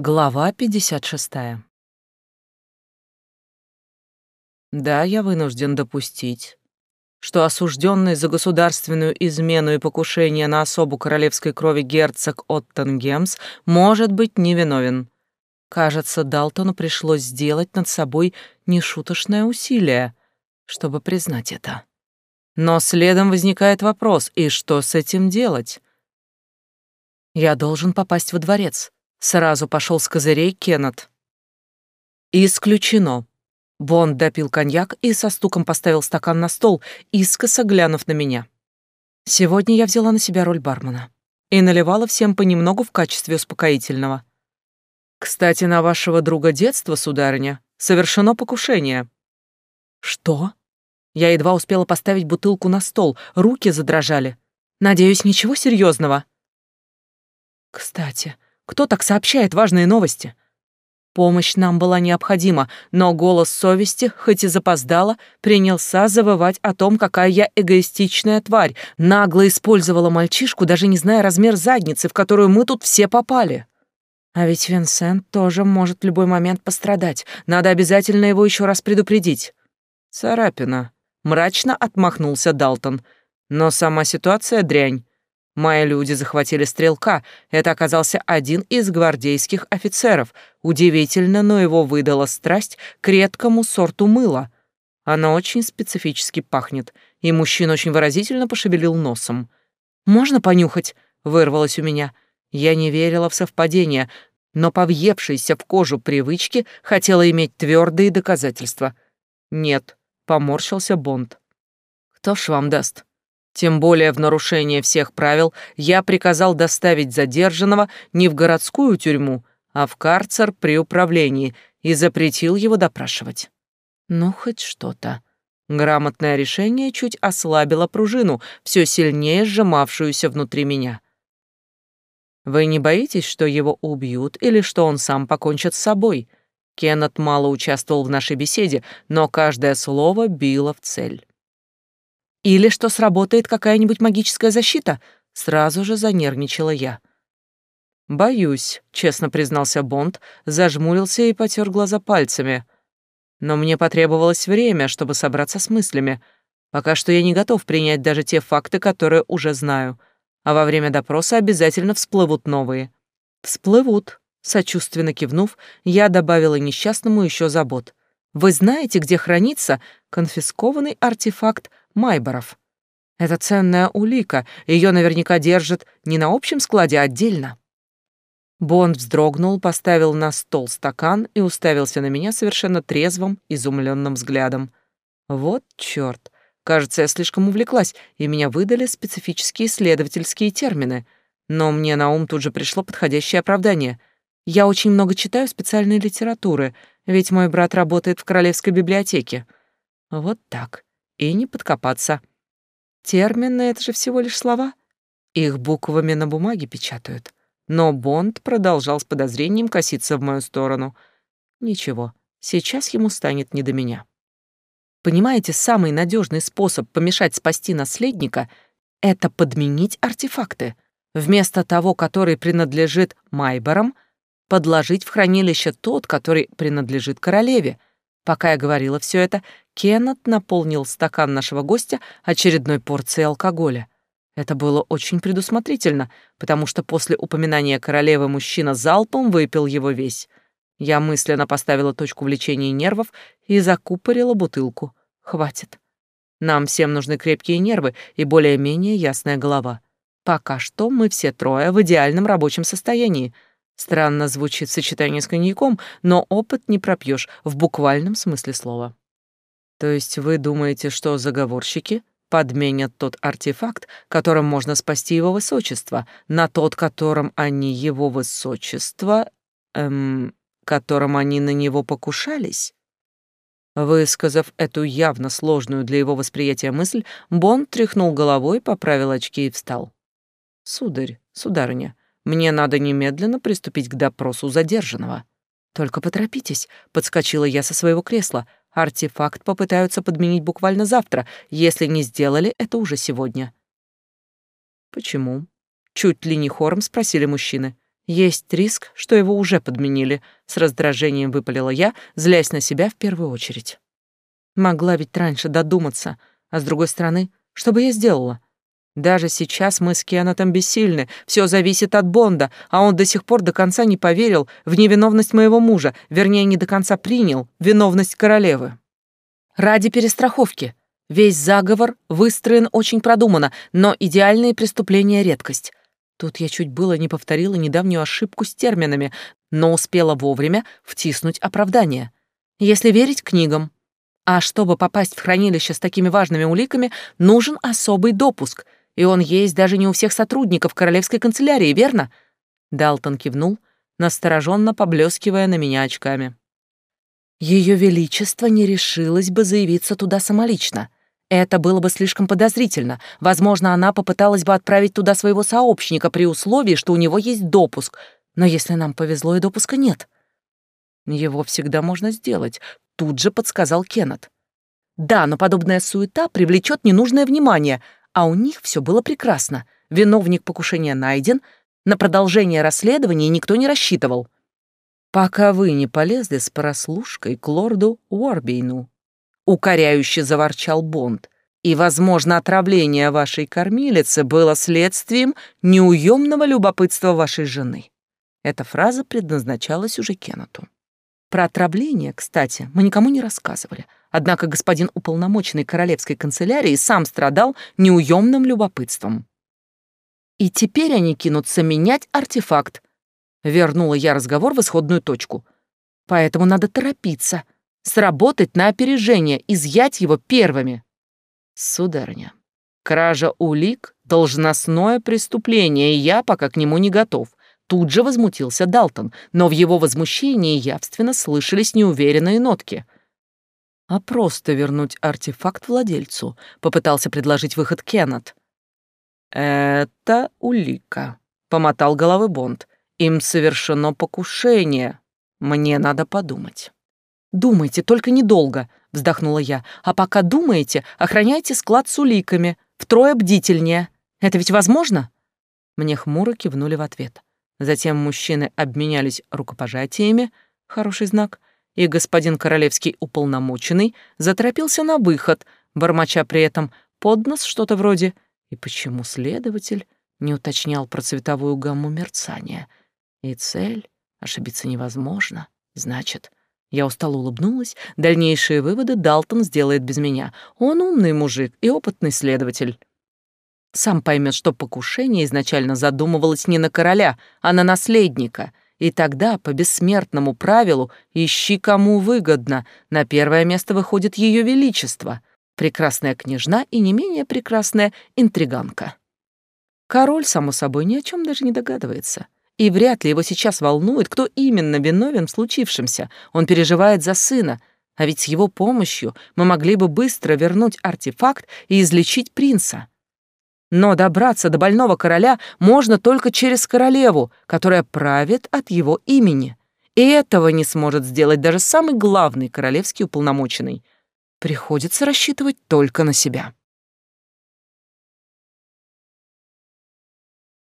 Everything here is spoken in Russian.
Глава 56. Да, я вынужден допустить, что осужденный за государственную измену и покушение на особу королевской крови герцог Оттенгемс может быть невиновен. Кажется, Далтону пришлось сделать над собой нешуточное усилие, чтобы признать это. Но следом возникает вопрос, и что с этим делать? Я должен попасть во дворец. Сразу пошел с козырей Кеннет. Исключено. Бонд допил коньяк и со стуком поставил стакан на стол, искоса глянув на меня. Сегодня я взяла на себя роль бармена и наливала всем понемногу в качестве успокоительного. Кстати, на вашего друга детства, сударыня, совершено покушение. Что? Я едва успела поставить бутылку на стол, руки задрожали. Надеюсь, ничего серьезного. Кстати, кто так сообщает важные новости? Помощь нам была необходима, но голос совести, хоть и запоздало, принялся завывать о том, какая я эгоистичная тварь, нагло использовала мальчишку, даже не зная размер задницы, в которую мы тут все попали. А ведь Винсент тоже может в любой момент пострадать. Надо обязательно его еще раз предупредить. Царапина. Мрачно отмахнулся Далтон. Но сама ситуация дрянь. Мои люди захватили стрелка. Это оказался один из гвардейских офицеров. Удивительно, но его выдала страсть к редкому сорту мыла. Оно очень специфически пахнет, и мужчина очень выразительно пошевелил носом. «Можно понюхать?» — вырвалось у меня. Я не верила в совпадение, но по в кожу привычке хотела иметь твердые доказательства. «Нет», — поморщился Бонд. «Кто ж вам даст?» Тем более в нарушение всех правил я приказал доставить задержанного не в городскую тюрьму, а в карцер при управлении и запретил его допрашивать. Ну, хоть что-то. Грамотное решение чуть ослабило пружину, все сильнее сжимавшуюся внутри меня. Вы не боитесь, что его убьют или что он сам покончит с собой? Кеннет мало участвовал в нашей беседе, но каждое слово било в цель. Или что сработает какая-нибудь магическая защита? Сразу же занервничала я. Боюсь, честно признался Бонд, зажмурился и потер глаза пальцами. Но мне потребовалось время, чтобы собраться с мыслями. Пока что я не готов принять даже те факты, которые уже знаю. А во время допроса обязательно всплывут новые. Всплывут. Сочувственно кивнув, я добавила несчастному еще забот. Вы знаете, где хранится конфискованный артефакт Майборов. Это ценная улика, ее наверняка держат не на общем складе, а отдельно. Бонд вздрогнул, поставил на стол стакан и уставился на меня совершенно трезвым, изумленным взглядом. Вот чёрт. Кажется, я слишком увлеклась, и меня выдали специфические исследовательские термины. Но мне на ум тут же пришло подходящее оправдание. Я очень много читаю специальной литературы, ведь мой брат работает в Королевской библиотеке. Вот так и не подкопаться. Термины — это же всего лишь слова. Их буквами на бумаге печатают. Но Бонд продолжал с подозрением коситься в мою сторону. Ничего, сейчас ему станет не до меня. Понимаете, самый надежный способ помешать спасти наследника — это подменить артефакты. Вместо того, который принадлежит Майборам, подложить в хранилище тот, который принадлежит королеве — Пока я говорила все это, Кеннет наполнил стакан нашего гостя очередной порцией алкоголя. Это было очень предусмотрительно, потому что после упоминания королевы мужчина залпом выпил его весь. Я мысленно поставила точку в лечении нервов и закупорила бутылку. Хватит. Нам всем нужны крепкие нервы и более-менее ясная голова. Пока что мы все трое в идеальном рабочем состоянии — Странно звучит сочетание с коньяком, но опыт не пропьешь в буквальном смысле слова. То есть вы думаете, что заговорщики подменят тот артефакт, которым можно спасти его высочество, на тот, которым они его высочество, эм, которым они на него покушались? Высказав эту явно сложную для его восприятия мысль, Бонд тряхнул головой, поправил очки и встал. «Сударь, сударыня, мне надо немедленно приступить к допросу задержанного. Только поторопитесь, подскочила я со своего кресла. Артефакт попытаются подменить буквально завтра, если не сделали это уже сегодня. Почему? Чуть ли не хором спросили мужчины. Есть риск, что его уже подменили, с раздражением выпалила я, злясь на себя в первую очередь. Могла ведь раньше додуматься, а с другой стороны, что бы я сделала? Даже сейчас мы с Кеннетом бессильны, все зависит от Бонда, а он до сих пор до конца не поверил в невиновность моего мужа, вернее, не до конца принял виновность королевы. Ради перестраховки. Весь заговор выстроен очень продуманно, но идеальные преступления — редкость. Тут я чуть было не повторила недавнюю ошибку с терминами, но успела вовремя втиснуть оправдание. Если верить книгам. А чтобы попасть в хранилище с такими важными уликами, нужен особый допуск — и он есть даже не у всех сотрудников королевской канцелярии, верно?» Далтон кивнул, настороженно поблескивая на меня очками. Ее Величество не решилось бы заявиться туда самолично. Это было бы слишком подозрительно. Возможно, она попыталась бы отправить туда своего сообщника при условии, что у него есть допуск. Но если нам повезло, и допуска нет. Его всегда можно сделать, тут же подсказал Кеннет. Да, но подобная суета привлечет ненужное внимание — а у них все было прекрасно. Виновник покушения найден, на продолжение расследования никто не рассчитывал. Пока вы не полезли с прослушкой к лорду Уорбейну, укоряюще заворчал Бонд, и, возможно, отравление вашей кормилицы было следствием неуемного любопытства вашей жены. Эта фраза предназначалась уже Кеннету. Про отравление, кстати, мы никому не рассказывали — Однако господин уполномоченный королевской канцелярии сам страдал неуемным любопытством. И теперь они кинутся менять артефакт. Вернула я разговор в исходную точку. Поэтому надо торопиться, сработать на опережение, изъять его первыми. Сударыня, кража улик — должностное преступление, и я пока к нему не готов. Тут же возмутился Далтон, но в его возмущении явственно слышались неуверенные нотки — а просто вернуть артефакт владельцу, попытался предложить выход Кеннет. Это улика, помотал головой Бонд. Им совершено покушение. Мне надо подумать. Думайте, только недолго, вздохнула я. А пока думаете, охраняйте склад с уликами, втрое бдительнее. Это ведь возможно? Мне хмуро кивнули в ответ. Затем мужчины обменялись рукопожатиями, хороший знак, и господин королевский уполномоченный заторопился на выход, бормоча при этом под нос что-то вроде «И почему следователь не уточнял про цветовую гамму мерцания? И цель ошибиться невозможно, значит...» Я устало улыбнулась. Дальнейшие выводы Далтон сделает без меня. Он умный мужик и опытный следователь. Сам поймет, что покушение изначально задумывалось не на короля, а на наследника — и тогда, по бессмертному правилу, ищи кому выгодно. На первое место выходит Ее Величество, прекрасная княжна и не менее прекрасная интриганка. Король, само собой, ни о чем даже не догадывается. И вряд ли его сейчас волнует, кто именно виновен в случившемся. Он переживает за сына, а ведь с его помощью мы могли бы быстро вернуть артефакт и излечить принца. Но добраться до больного короля можно только через королеву, которая правит от его имени. И этого не сможет сделать даже самый главный королевский уполномоченный. Приходится рассчитывать только на себя.